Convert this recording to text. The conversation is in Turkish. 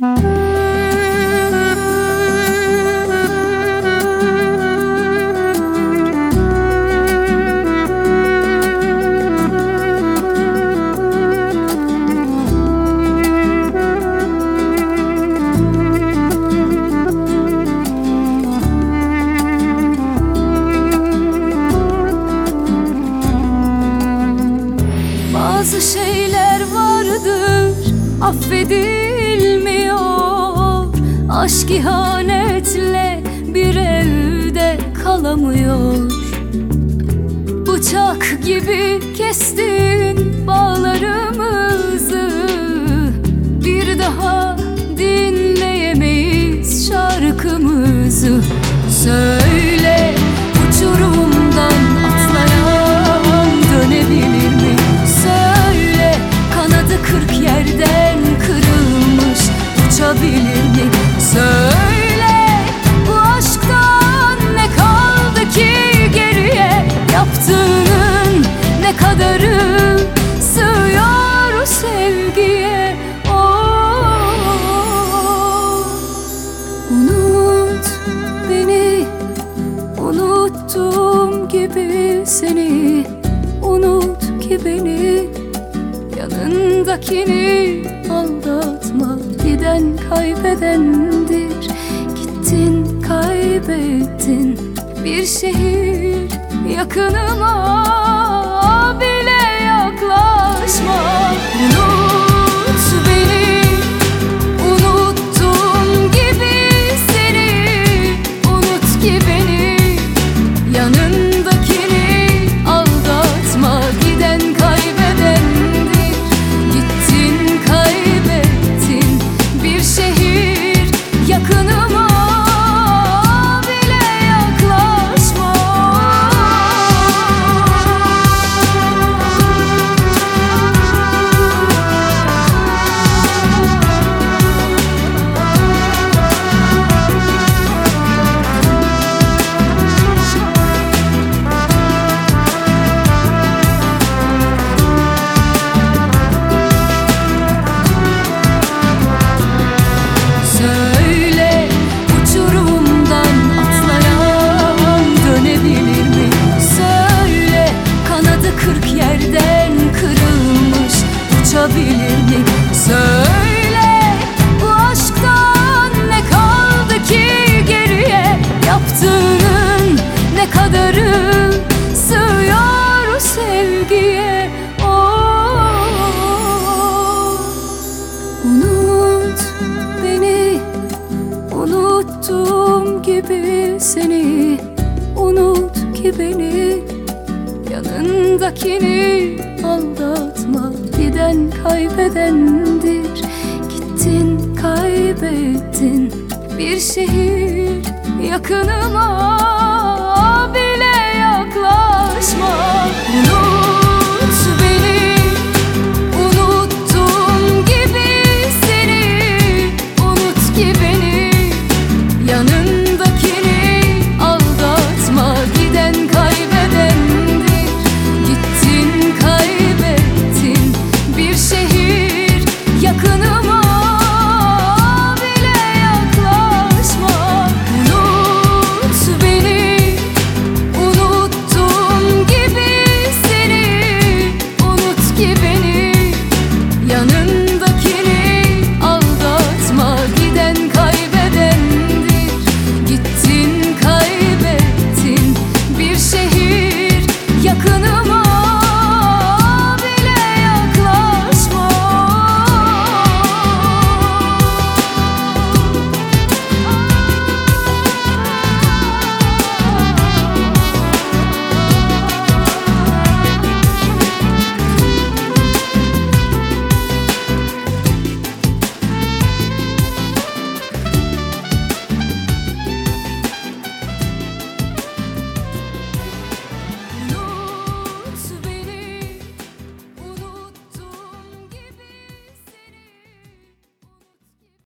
Bazı şeyler vardır affedilmiyor Aşk ihanetle bir evde kalamıyor. Bıçak gibi kestin bağlarımızı. Bir daha dinleyemeyiz şarkımızı. Söyle seni Unut ki beni. Yanındakini aldatma Giden kaybedendir. Gittin kaybettin Bir şehir yakınıma uçabilir mi? Söyle bu aşktan ne kaldı ki geriye? Yaptığının ne kadarı sığıyor sevgiye? Oh Unut beni Unuttuğum gibi seni Unut ki beni Yanındakini aldatma Giden kaybedendir. Gittin kaybettin. Bir şehir yakınıma